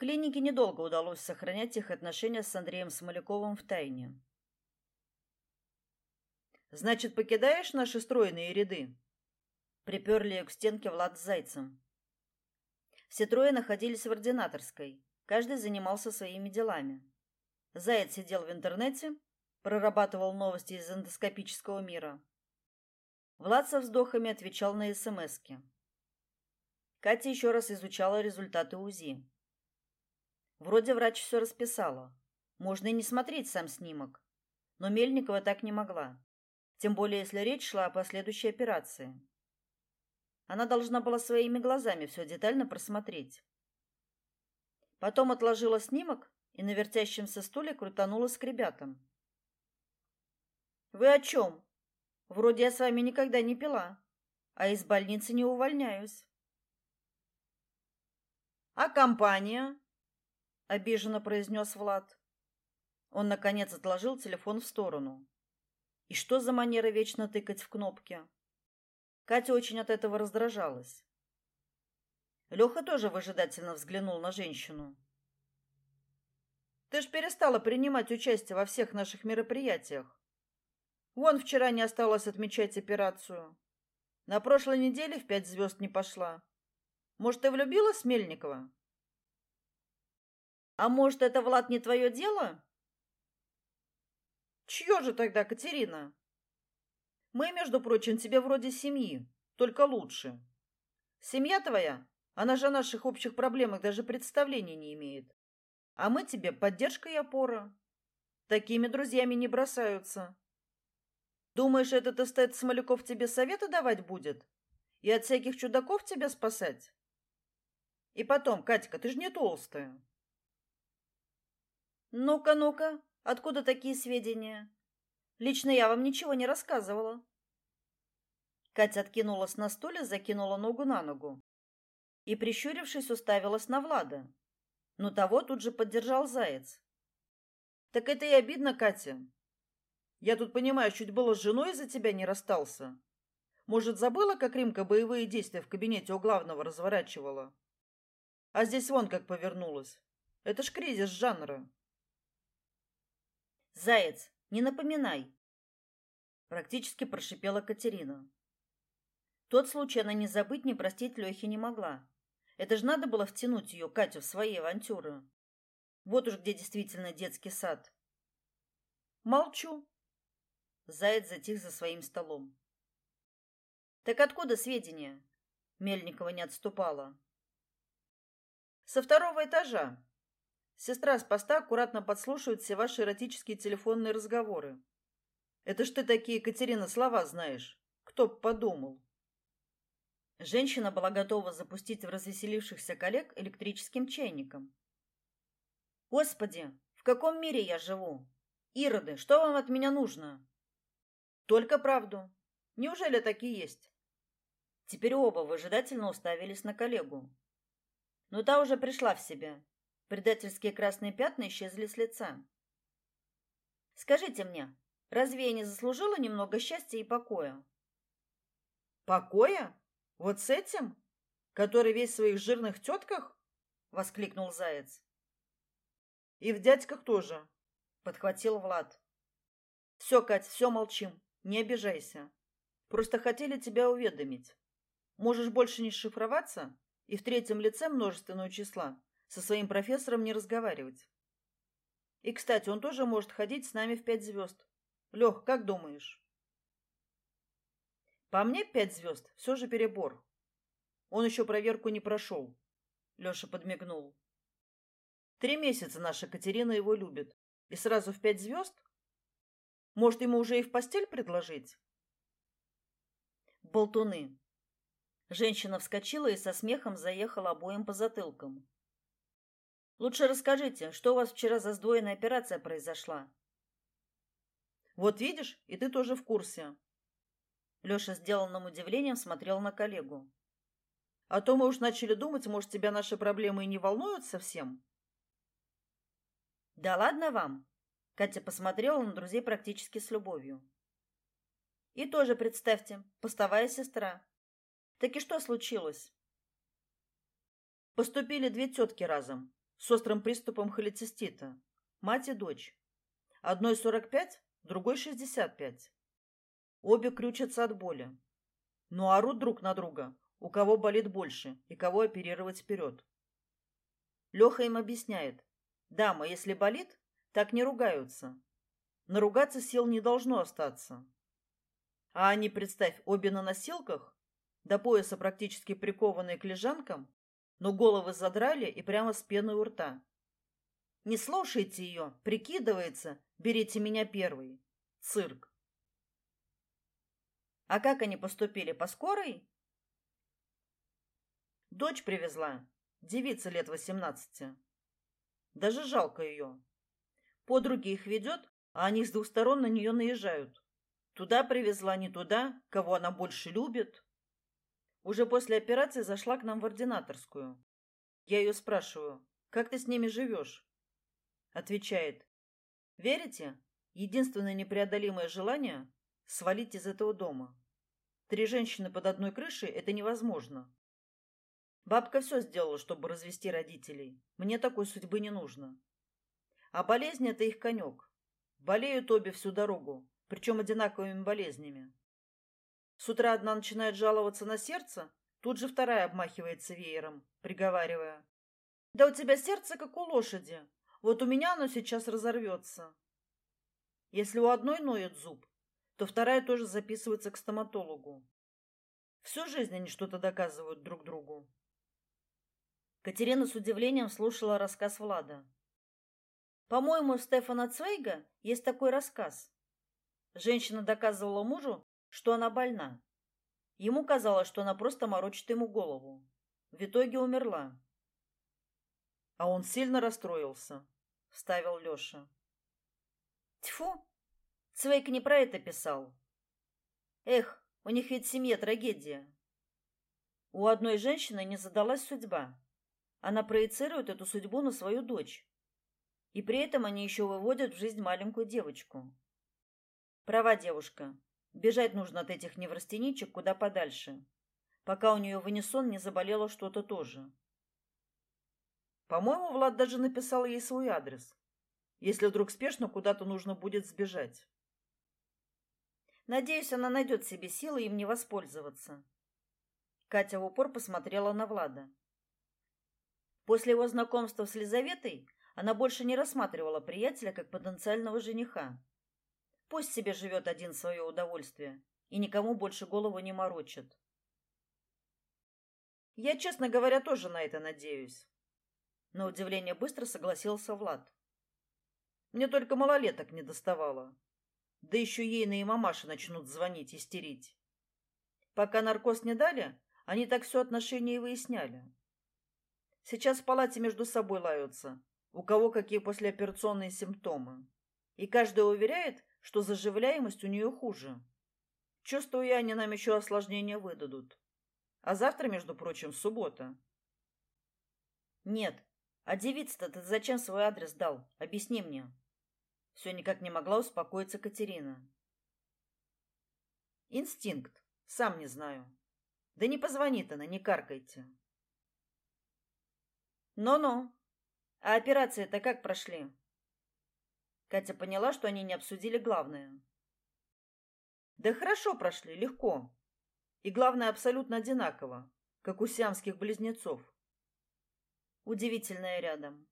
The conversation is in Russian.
Клинике недолго удалось сохранять их отношения с Андреем Смоляковым в тайне. Значит, покидаешь наши стройные ряды? Приперли к стенке Влад с Зайцем. Все трое находились в ординаторской. Каждый занимался своими делами. Заяц сидел в интернете, прорабатывал новости из эндоскопического мира. Влад со вздохами отвечал на СМСки. Катя еще раз изучала результаты УЗИ. Вроде врач все расписала. Можно и не смотреть сам снимок. Но Мельникова так не могла. Тем более, если речь шла о последующей операции. Она должна была своими глазами все детально просмотреть. Потом отложила снимок и на вертящемся стуле крутанулась к ребятам. Вы о чем? Вроде я с вами никогда не пила, а из больницы не увольняюсь. А компания? Обиженно произнес Влад. Он наконец отложил телефон в сторону. И что за манера вечно тыкать в кнопки? Катя очень от этого раздражалась. Леха тоже выжидательно взглянул на женщину. Ты ж перестала принимать участие во всех наших мероприятиях. Вон вчера не осталось отмечать операцию. На прошлой неделе в пять звезд не пошла. Может, ты влюбилась в Мельникова? А может, это, Влад, не твое дело? Чье же тогда, Катерина? Мы, между прочим, тебе вроде семьи, только лучше. Семья твоя, она же о наших общих проблемах даже представления не имеет. А мы тебе поддержка и опора. Такими друзьями не бросаются. Думаешь, этот эстет Смоляков тебе советы давать будет? И от всяких чудаков тебя спасать? И потом, Катька, ты же не толстая. Ну-ка, ну-ка, Откуда такие сведения? Лично я вам ничего не рассказывала. Катя откинулась на стуле, закинула ногу на ногу и, прищурившись, уставилась на Влада. Но того тут же поддержал Заяц. Так это и обидно, Катя. Я тут, понимаю, чуть было с женой из-за тебя не расстался. Может, забыла, как Римка боевые действия в кабинете у главного разворачивала? А здесь вон как повернулась. Это ж кризис жанра. Заяц, не напоминай, практически прошипела Катерина. Тот случай она не забыть, не простить Лёхе не могла. Это же надо было втянуть ее, Катю, в свои авантюры. Вот уж где действительно детский сад. Молчу. Заяц затих за своим столом. Так откуда сведения? Мельникова не отступала. Со второго этажа. Сестра с поста аккуратно подслушивает все ваши эротические телефонные разговоры. Это ж ты такие, Екатерина, слова знаешь. Кто б подумал? Женщина была готова запустить в развеселившихся коллег электрическим чайником. Господи, в каком мире я живу? Ироды, что вам от меня нужно? Только правду. Неужели такие есть? Теперь оба выжидательно уставились на коллегу. Но та уже пришла в себя Предательские красные пятна исчезли с лица. Скажите мне, разве я не заслужила немного счастья и покоя? Покоя? Вот с этим, который весь в своих жирных тетках? воскликнул Заяц. И в дядьках тоже, подхватил Влад. Все, Кать, все молчим. Не обижайся. Просто хотели тебя уведомить. Можешь больше не шифроваться и в третьем лице множественного числа со своим профессором не разговаривать. И, кстати, он тоже может ходить с нами в пять звезд. Лех, как думаешь? По мне пять звезд все же перебор. Он еще проверку не прошел. Леша подмигнул. Три месяца наша Катерина его любит. И сразу в пять звезд? Может, ему уже и в постель предложить? Болтуны. Женщина вскочила и со смехом заехала обоим по затылкам. Лучше расскажите, что у вас вчера за сдвоенная операция произошла? Вот видишь, и ты тоже в курсе. Лёша сделанным удивлением смотрел на коллегу. А то мы уж начали думать, может, тебя наши проблемы и не волнуют совсем. Да ладно вам. Катя посмотрела на друзей практически с любовью. И тоже представьте, постовая сестра. Так и что случилось? Поступили две тетки разом с острым приступом холецистита. Мать и дочь. Одной 45, другой 65. Обе крючатся от боли. Но орут друг на друга, у кого болит больше и кого оперировать вперед. Леха им объясняет. Дама, если болит, так не ругаются. Наругаться сил не должно остаться. А они, представь, обе на носилках, до пояса практически прикованные к лежанкам, но головы задрали и прямо с пеной у рта. Не слушайте ее, прикидывается, берите меня первый. Цирк. А как они поступили по скорой? Дочь привезла, девица лет восемнадцати. Даже жалко ее. Подруги их ведет, а они с двух сторон на нее наезжают. Туда привезла, не туда, кого она больше любит. Уже после операции зашла к нам в ординаторскую. Я ее спрашиваю, как ты с ними живешь? Отвечает, верите? Единственное непреодолимое желание – свалить из этого дома. Три женщины под одной крышей – это невозможно. Бабка все сделала, чтобы развести родителей. Мне такой судьбы не нужно. А болезнь – это их конек. Болеют обе всю дорогу, причем одинаковыми болезнями. С утра одна начинает жаловаться на сердце, тут же вторая обмахивается веером, приговаривая. «Да у тебя сердце, как у лошади. Вот у меня оно сейчас разорвется». Если у одной ноет зуб, то вторая тоже записывается к стоматологу. Всю жизнь они что-то доказывают друг другу. Катерина с удивлением слушала рассказ Влада. По-моему, у Стефана Цвейга есть такой рассказ. Женщина доказывала мужу, что она больна. Ему казалось, что она просто морочит ему голову. В итоге умерла. А он сильно расстроился, вставил Лёша. Тьфу! Цвейк не про это писал. Эх, у них ведь в семье трагедия. У одной женщины не задалась судьба. Она проецирует эту судьбу на свою дочь. И при этом они еще выводят в жизнь маленькую девочку. Права девушка. Бежать нужно от этих неврастеничек куда подальше, пока у нее в унисон не заболело что-то тоже. По-моему, Влад даже написал ей свой адрес, если вдруг спешно куда-то нужно будет сбежать. Надеюсь, она найдет себе силы им не воспользоваться. Катя в упор посмотрела на Влада. После его знакомства с Лизаветой она больше не рассматривала приятеля как потенциального жениха. Пусть себе живет один свое удовольствие и никому больше голову не морочит. Я, честно говоря, тоже на это надеюсь. На удивление быстро согласился Влад. Мне только малолеток не доставало. Да еще ейные мамаши начнут звонить, истерить. Пока наркоз не дали, они так все отношения и выясняли. Сейчас в палате между собой лаются, у кого какие послеоперационные симптомы. И каждый уверяет, что заживляемость у нее хуже. Чувствую я, они нам еще осложнения выдадут. А завтра, между прочим, суббота. Нет. А девица-то ты зачем свой адрес дал? Объясни мне. Все никак не могла успокоиться Катерина. Инстинкт. Сам не знаю. Да не позвонит она, не каркайте. Ну-ну. А операции-то как прошли? Катя поняла, что они не обсудили главное. Да хорошо прошли, легко. И главное, абсолютно одинаково, как у сиамских близнецов. Удивительное рядом.